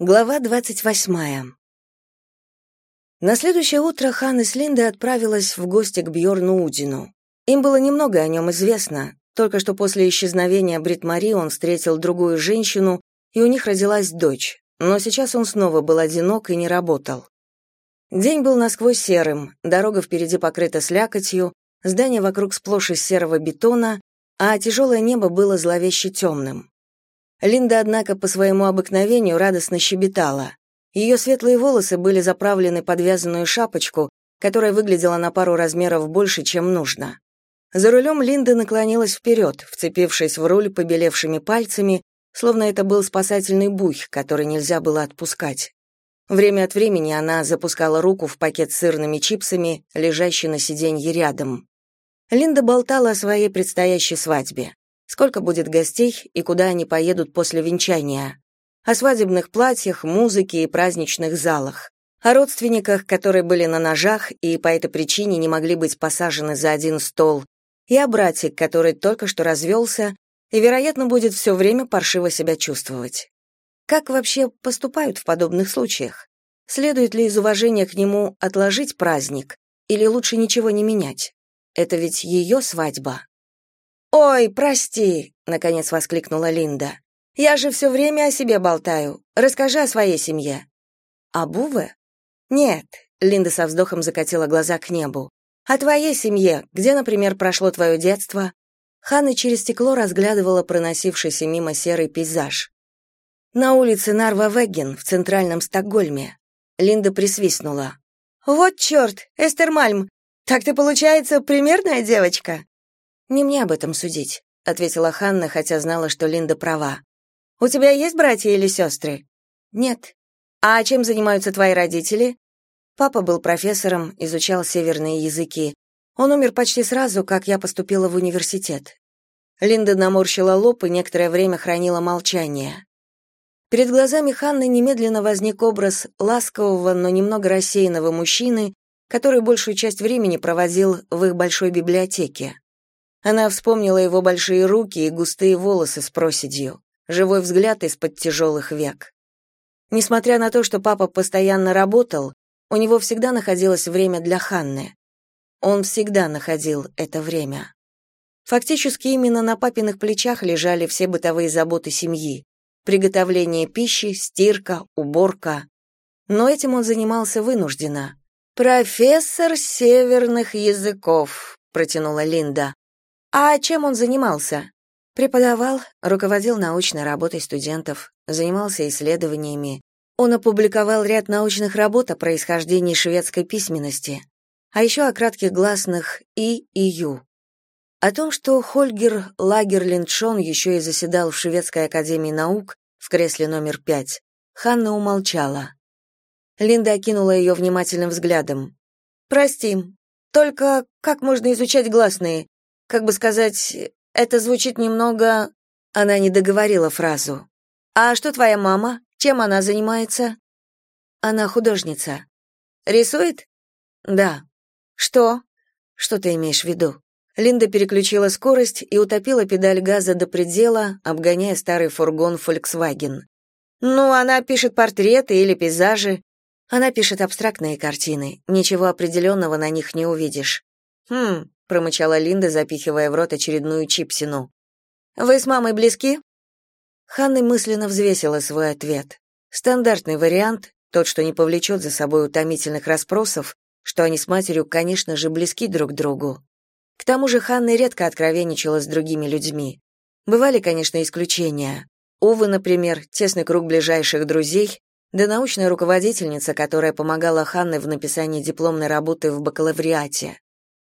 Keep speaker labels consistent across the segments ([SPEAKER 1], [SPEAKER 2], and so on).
[SPEAKER 1] Глава двадцать восьмая. На следующее утро Ханна с Линдой отправилась в гости к Бьорну Удину. Им было немного о нем известно, только что после исчезновения Брит Мари он встретил другую женщину, и у них родилась дочь, но сейчас он снова был одинок и не работал. День был насквозь серым, дорога впереди покрыта слякотью, здание вокруг сплошь из серого бетона, а тяжелое небо было зловеще темным. Линда, однако, по своему обыкновению радостно щебетала. Ее светлые волосы были заправлены под вязаную шапочку, которая выглядела на пару размеров больше, чем нужно. За рулем Линда наклонилась вперед, вцепившись в руль побелевшими пальцами, словно это был спасательный буй, который нельзя было отпускать. Время от времени она запускала руку в пакет с сырными чипсами, лежащий на сиденье рядом. Линда болтала о своей предстоящей свадьбе сколько будет гостей и куда они поедут после венчания, о свадебных платьях, музыке и праздничных залах, о родственниках, которые были на ножах и по этой причине не могли быть посажены за один стол, и о брате, который только что развелся и, вероятно, будет все время паршиво себя чувствовать. Как вообще поступают в подобных случаях? Следует ли из уважения к нему отложить праздник или лучше ничего не менять? Это ведь ее свадьба. «Ой, прости!» — наконец воскликнула Линда. «Я же все время о себе болтаю. Расскажи о своей семье». «О Буве?» «Нет», — Линда со вздохом закатила глаза к небу. «О твоей семье, где, например, прошло твое детство?» Ханна через стекло разглядывала проносившийся мимо серый пейзаж. «На улице Нарва-Вегген, в центральном Стокгольме». Линда присвистнула. «Вот черт, Эстер Мальм, так ты, получается, примерная девочка?» «Не мне об этом судить», — ответила Ханна, хотя знала, что Линда права. «У тебя есть братья или сестры?» «Нет». «А чем занимаются твои родители?» Папа был профессором, изучал северные языки. Он умер почти сразу, как я поступила в университет. Линда наморщила лоб и некоторое время хранила молчание. Перед глазами Ханны немедленно возник образ ласкового, но немного рассеянного мужчины, который большую часть времени проводил в их большой библиотеке. Она вспомнила его большие руки и густые волосы с проседью, живой взгляд из-под тяжелых век. Несмотря на то, что папа постоянно работал, у него всегда находилось время для Ханны. Он всегда находил это время. Фактически именно на папиных плечах лежали все бытовые заботы семьи: приготовление пищи, стирка, уборка. Но этим он занимался вынужденно. Профессор северных языков, протянула Линда. А чем он занимался? Преподавал, руководил научной работой студентов, занимался исследованиями. Он опубликовал ряд научных работ о происхождении шведской письменности, а еще о кратких гласных «и» и «ю». О том, что Хольгер Лагерлиндшон еще и заседал в Шведской академии наук в кресле номер пять, Ханна умолчала. Линда окинула ее внимательным взглядом. «Прости, только как можно изучать гласные? Как бы сказать, это звучит немного...» Она не договорила фразу. «А что твоя мама? Чем она занимается?» «Она художница». «Рисует?» «Да». «Что?» «Что ты имеешь в виду?» Линда переключила скорость и утопила педаль газа до предела, обгоняя старый фургон Volkswagen. «Ну, она пишет портреты или пейзажи. Она пишет абстрактные картины. Ничего определенного на них не увидишь». «Хм, промычала Линда, запихивая в рот очередную чипсину. Вы с мамой близки? Ханна мысленно взвесила свой ответ. Стандартный вариант, тот, что не повлечет за собой утомительных расспросов, что они с матерью, конечно же, близки друг другу. К тому же Ханна редко откровенничала с другими людьми. Бывали, конечно, исключения. Увы, например, тесный круг ближайших друзей, да научная руководительница, которая помогала Ханне в написании дипломной работы в бакалавриате.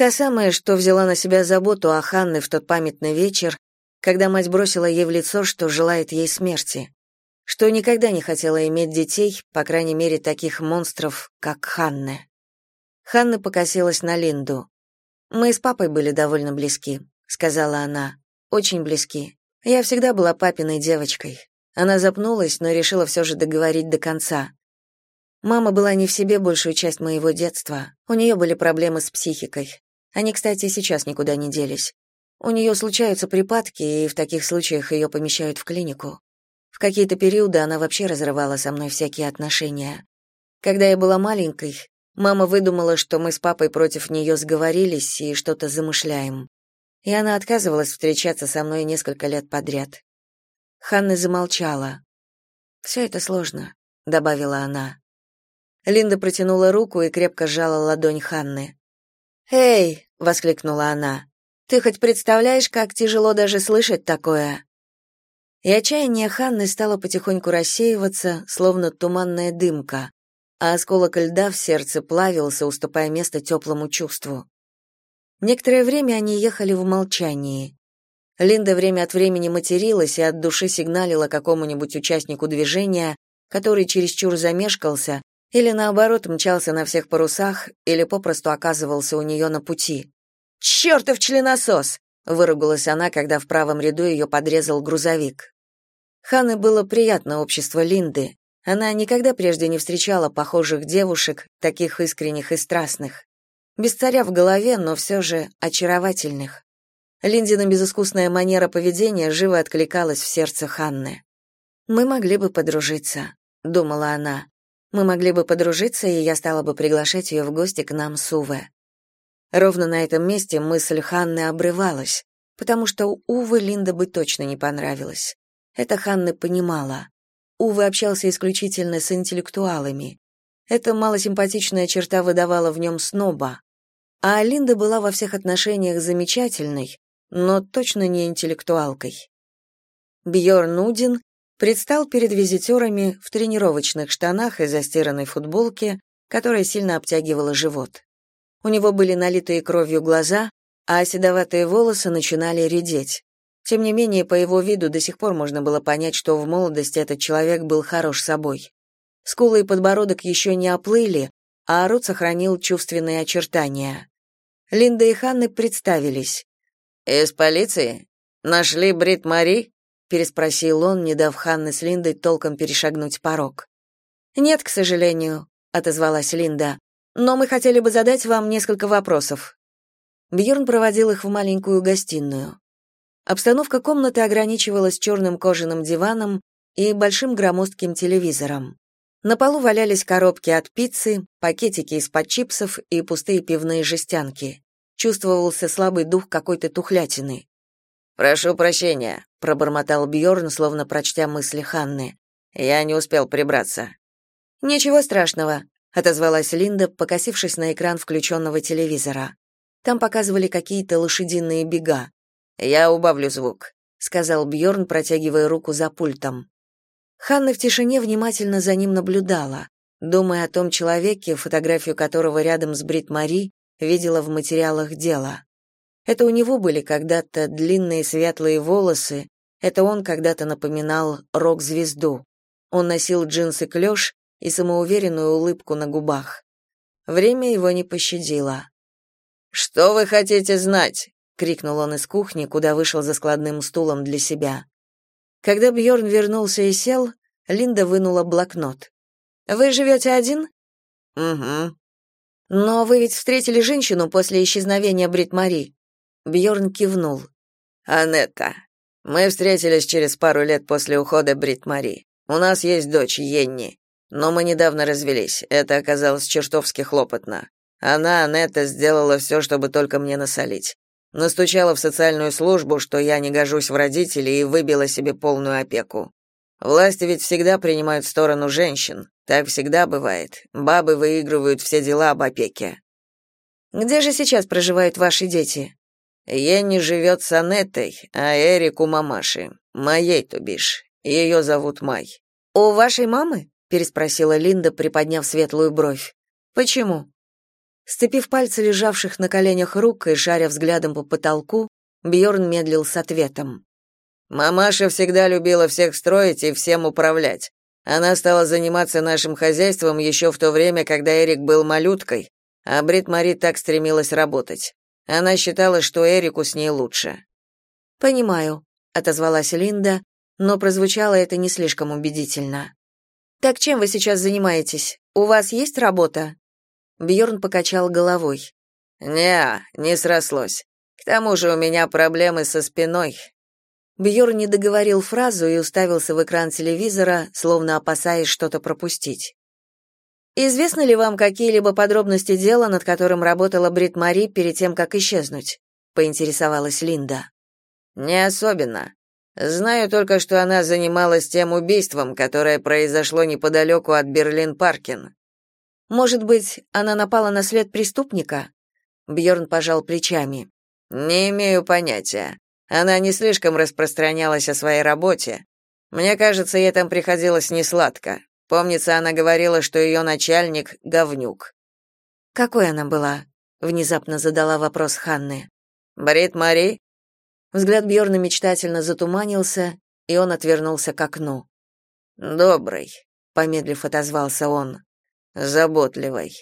[SPEAKER 1] Та самая, что взяла на себя заботу о Ханне в тот памятный вечер, когда мать бросила ей в лицо, что желает ей смерти, что никогда не хотела иметь детей, по крайней мере, таких монстров, как Ханне. Ханна покосилась на Линду. «Мы с папой были довольно близки», — сказала она. «Очень близки. Я всегда была папиной девочкой». Она запнулась, но решила все же договорить до конца. Мама была не в себе большую часть моего детства. У нее были проблемы с психикой. Они, кстати, сейчас никуда не делись. У нее случаются припадки, и в таких случаях ее помещают в клинику. В какие-то периоды она вообще разрывала со мной всякие отношения. Когда я была маленькой, мама выдумала, что мы с папой против нее сговорились и что-то замышляем. И она отказывалась встречаться со мной несколько лет подряд. Ханна замолчала. «Все это сложно», — добавила она. Линда протянула руку и крепко сжала ладонь Ханны. «Эй!» — воскликнула она. «Ты хоть представляешь, как тяжело даже слышать такое?» И отчаяние Ханны стало потихоньку рассеиваться, словно туманная дымка, а осколок льда в сердце плавился, уступая место теплому чувству. Некоторое время они ехали в молчании. Линда время от времени материлась и от души сигналила какому-нибудь участнику движения, который чересчур замешкался или наоборот мчался на всех парусах, или попросту оказывался у нее на пути. «Чертов членосос!» — выругалась она, когда в правом ряду ее подрезал грузовик. Ханне было приятно общество Линды. Она никогда прежде не встречала похожих девушек, таких искренних и страстных. Без царя в голове, но все же очаровательных. Линдина безыскусная манера поведения живо откликалась в сердце Ханны. «Мы могли бы подружиться», — думала она. Мы могли бы подружиться, и я стала бы приглашать ее в гости к нам с Уве. Ровно на этом месте мысль Ханны обрывалась, потому что Уве Линда бы точно не понравилась. Это Ханна понимала. Уве общался исключительно с интеллектуалами. Эта малосимпатичная черта выдавала в нем сноба. А Линда была во всех отношениях замечательной, но точно не интеллектуалкой. Бьорн Нудин предстал перед визитерами в тренировочных штанах и застиранной футболке, которая сильно обтягивала живот. У него были налитые кровью глаза, а седоватые волосы начинали редеть. Тем не менее, по его виду до сих пор можно было понять, что в молодости этот человек был хорош собой. Скулы и подбородок еще не оплыли, а рот сохранил чувственные очертания. Линда и Ханны представились. «Из полиции? Нашли Брит Мари?» Переспросил он, не дав Ханне с Линдой толком перешагнуть порог. Нет, к сожалению, отозвалась Линда. Но мы хотели бы задать вам несколько вопросов. Бьорн проводил их в маленькую гостиную. Обстановка комнаты ограничивалась черным кожаным диваном и большим громоздким телевизором. На полу валялись коробки от пиццы, пакетики из-под чипсов и пустые пивные жестянки. Чувствовался слабый дух какой-то тухлятины. Прошу прощения, пробормотал Бьорн, словно прочтя мысли Ханны. Я не успел прибраться. Ничего страшного, отозвалась Линда, покосившись на экран включенного телевизора. Там показывали какие-то лошадиные бега. Я убавлю звук, сказал Бьорн, протягивая руку за пультом. Ханна в тишине внимательно за ним наблюдала, думая о том человеке, фотографию которого рядом с Брит Мари видела в материалах дела. Это у него были когда-то длинные светлые волосы, это он когда-то напоминал рок-звезду. Он носил джинсы-клёш и самоуверенную улыбку на губах. Время его не пощадило. «Что вы хотите знать?» — крикнул он из кухни, куда вышел за складным стулом для себя. Когда Бьорн вернулся и сел, Линда вынула блокнот. «Вы живете один?» «Угу». «Но вы ведь встретили женщину после исчезновения Брит Мари. Бьорн кивнул. Анетта. Мы встретились через пару лет после ухода Брит Мари. У нас есть дочь Йенни, но мы недавно развелись. Это оказалось чертовски хлопотно. Она, Анетта, сделала все, чтобы только мне насолить. Настучала в социальную службу, что я не гожусь в родители и выбила себе полную опеку. Власти ведь всегда принимают сторону женщин. Так всегда бывает. Бабы выигрывают все дела об опеке. Где же сейчас проживают ваши дети? Енни живет с Анеттой, а Эрик у мамаши. Моей, то бишь. Ее зовут Май. У вашей мамы? переспросила Линда, приподняв светлую бровь. Почему? Сцепив пальцы лежавших на коленях рук и шаря взглядом по потолку, Бьорн медлил с ответом. Мамаша всегда любила всех строить и всем управлять. Она стала заниматься нашим хозяйством еще в то время, когда Эрик был малюткой, а Брит Мари так стремилась работать. Она считала, что Эрику с ней лучше. Понимаю, отозвалась Линда, но прозвучало это не слишком убедительно. Так чем вы сейчас занимаетесь? У вас есть работа? Бьорн покачал головой. Не, не срослось. К тому же у меня проблемы со спиной. Бьор не договорил фразу и уставился в экран телевизора, словно опасаясь что-то пропустить. Известны ли вам какие-либо подробности дела, над которым работала Брит Мари перед тем, как исчезнуть? поинтересовалась Линда.
[SPEAKER 2] Не особенно. Знаю только, что она занималась тем убийством, которое произошло неподалеку от Берлин-Паркин.
[SPEAKER 1] Может быть, она напала на след преступника? Бьорн пожал плечами.
[SPEAKER 2] Не имею понятия. Она не слишком распространялась о своей работе. Мне кажется, ей там приходилось несладко. Помнится, она говорила, что ее начальник — говнюк.
[SPEAKER 1] «Какой она была?» — внезапно задала вопрос Ханны.
[SPEAKER 2] «Брит Мари?»
[SPEAKER 1] Взгляд Бьорна мечтательно затуманился, и он отвернулся к окну.
[SPEAKER 2] «Добрый», — помедлив отозвался он. «Заботливый.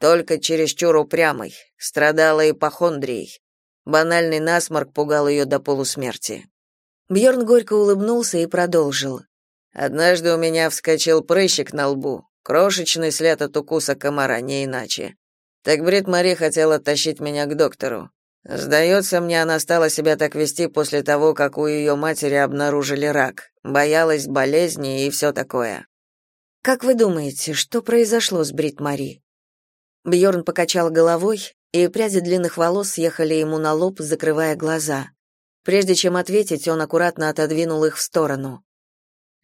[SPEAKER 2] Только чересчур упрямый. Страдала ипохондрией. Банальный насморк пугал ее до полусмерти.
[SPEAKER 1] Бьорн горько улыбнулся и продолжил.
[SPEAKER 2] Однажды у меня вскочил прыщик на лбу, крошечный след от укуса комара, не иначе. Так Брит Мари хотела тащить меня к доктору. Сдается мне, она стала себя так вести после того, как у ее матери обнаружили рак. Боялась болезни и все такое.
[SPEAKER 1] Как вы думаете, что произошло с Брит Мари? Бьорн покачал головой, и пряди длинных волос съехали ему на лоб, закрывая глаза. Прежде чем ответить, он аккуратно отодвинул их в сторону.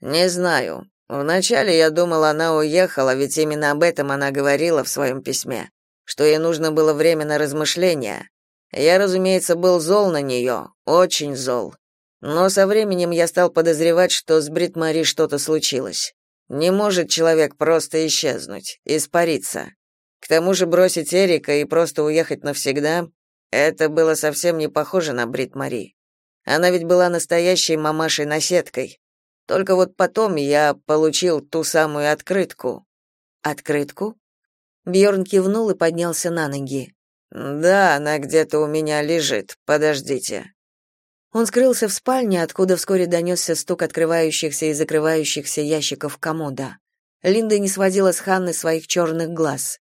[SPEAKER 2] «Не знаю. Вначале я думал, она уехала, ведь именно об этом она говорила в своем письме, что ей нужно было время на размышления. Я, разумеется, был зол на нее, очень зол. Но со временем я стал подозревать, что с Брит Мари что-то случилось. Не может человек просто исчезнуть, испариться. К тому же бросить Эрика и просто уехать навсегда это было совсем не похоже на Брит Мари. Она ведь была настоящей мамашей-наседкой. Только вот потом я получил ту самую открытку.
[SPEAKER 1] Открытку? Бьорн кивнул и поднялся на ноги.
[SPEAKER 2] Да, она где-то у меня лежит. Подождите.
[SPEAKER 1] Он скрылся в спальне, откуда вскоре донесся стук открывающихся и закрывающихся ящиков комода. Линда не сводила с Ханны своих черных глаз.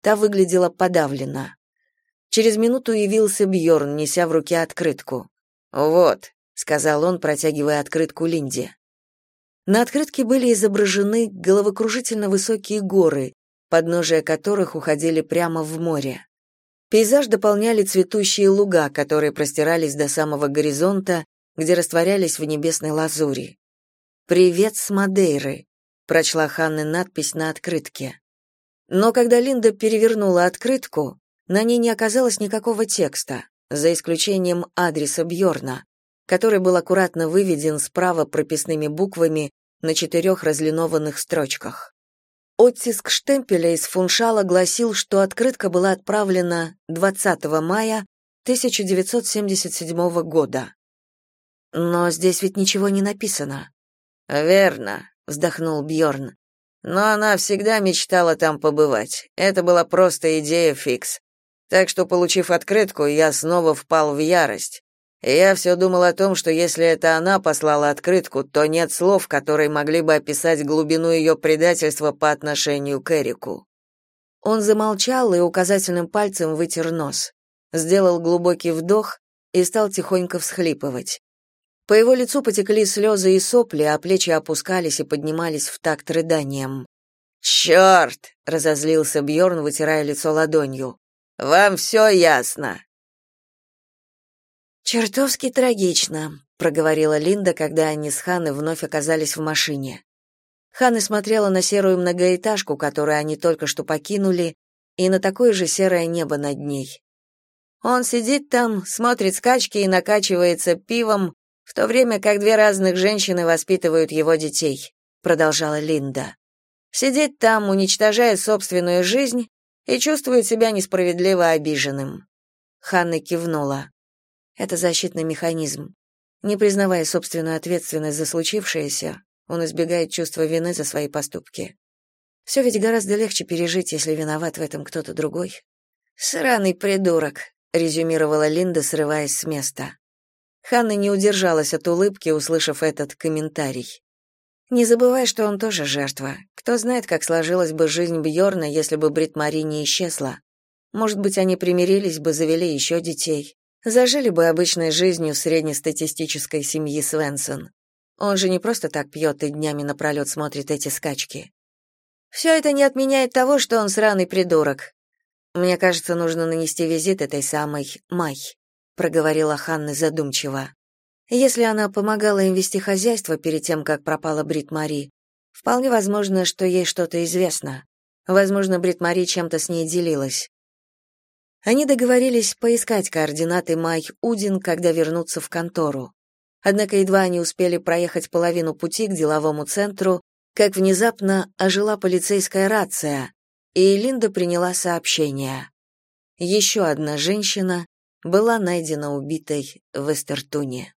[SPEAKER 1] Та выглядела подавлена. Через минуту явился Бьорн, неся в руке открытку.
[SPEAKER 2] «Вот», —
[SPEAKER 1] сказал он, протягивая открытку Линде. На открытке были изображены головокружительно высокие горы, подножия которых уходили прямо в море. Пейзаж дополняли цветущие луга, которые простирались до самого горизонта, где растворялись в небесной лазури. «Привет с Мадейры», — прочла Ханна надпись на открытке. Но когда Линда перевернула открытку, на ней не оказалось никакого текста, за исключением адреса Бьорна, который был аккуратно выведен справа прописными буквами на четырех разлинованных строчках. Оттиск штемпеля из фуншала гласил, что открытка была отправлена 20 мая 1977 года. Но здесь ведь ничего не написано.
[SPEAKER 2] Верно, вздохнул Бьорн. Но она всегда мечтала там побывать. Это была просто идея фикс. Так что, получив открытку, я снова впал в ярость. Я все думал о том, что если это она послала открытку, то нет слов, которые могли бы описать глубину ее предательства по отношению к Эрику.
[SPEAKER 1] Он замолчал и указательным пальцем вытер нос, сделал глубокий вдох и стал тихонько всхлипывать. По его лицу потекли слезы и сопли, а плечи опускались и поднимались в такт рыданием.
[SPEAKER 2] «Черт!» — разозлился Бьорн, вытирая лицо ладонью. «Вам все ясно!»
[SPEAKER 1] «Чертовски трагично», — проговорила Линда, когда они с Ханной вновь оказались в машине. Ханна смотрела на серую многоэтажку, которую они только что покинули, и на такое же серое небо над ней. Он сидит там, смотрит скачки и накачивается пивом, в то время как две разных женщины воспитывают его детей, продолжала Линда. Сидит там, уничтожая собственную жизнь и чувствует себя несправедливо обиженным. Ханна кивнула. Это защитный механизм. Не признавая собственную ответственность за случившееся, он избегает чувства вины за свои поступки. Все ведь гораздо легче пережить, если виноват в этом кто-то другой. «Сраный придурок», — резюмировала Линда, срываясь с места. Ханна не удержалась от улыбки, услышав этот комментарий. Не забывай, что он тоже жертва. Кто знает, как сложилась бы жизнь Бьорна, если бы Брит Мари не исчезла. Может быть, они примирились бы, завели еще детей. Зажили бы обычной жизнью среднестатистической семьи Свенсон. Он же не просто так пьет и днями напролет смотрит эти скачки. Все это не отменяет того, что он сраный придурок. Мне кажется, нужно нанести визит этой самой Май, проговорила Ханна задумчиво. Если она помогала им вести хозяйство перед тем, как пропала Брит Мари, вполне возможно, что ей что-то известно. Возможно, Брит Мари чем-то с ней делилась. Они договорились поискать координаты Май Удин, когда вернутся в контору. Однако едва они успели проехать половину пути к деловому центру, как внезапно ожила полицейская рация, и Линда приняла сообщение. Еще одна женщина была найдена убитой в Эстертуне.